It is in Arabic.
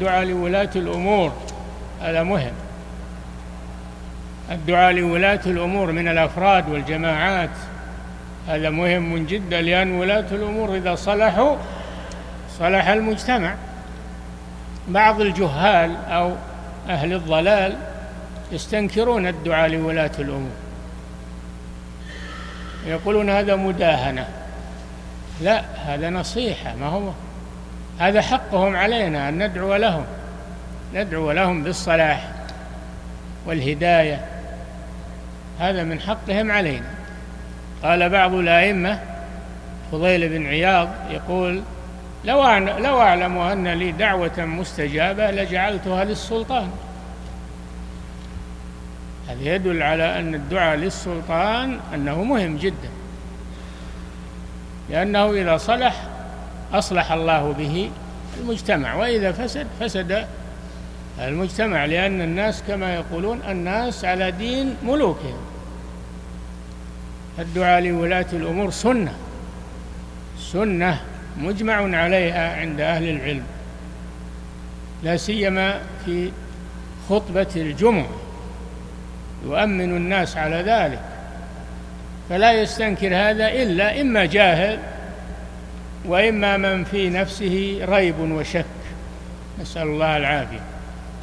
الدعاء لولاة الأمور. هذا مهم. الدعاء لولاة الأمور من الأفراد والجماعات. هذا مهم جدا لأن ولاة الأمور إذا صلحوا صلح المجتمع. بعض الجهال أو أهل الضلال يستنكرون الدعاء لولاة الأمور. يقولون هذا مداهنة. لا هذا نصيحة ما هو؟ هذا حقهم علينا أن ندعو لهم ندعو لهم بالصلاح والهداية. هذا من حقهم علينا. قال بعض الأئمة فضيل بن عياض يقول لو لو أعلم أن لي دعوة مستجابة لجعلتها للسلطان. هذا يدل على أن الدعاء للسلطان أنه مهم جدا لأنه إذا صلح أصلح الله به المجتمع وإذا فسد فسد المجتمع لأن الناس كما يقولون الناس على دين ملوكهم. الدعاء لولاة الأمور سنة. سنة مجمع عليها عند أهل العلم. لا سيما في خطبة الجمعة. يؤمن الناس على ذلك. فلا يستنكر هذا إلا إما جاهل وإما من في نفسه ريب وشك. نسأل الله العافية.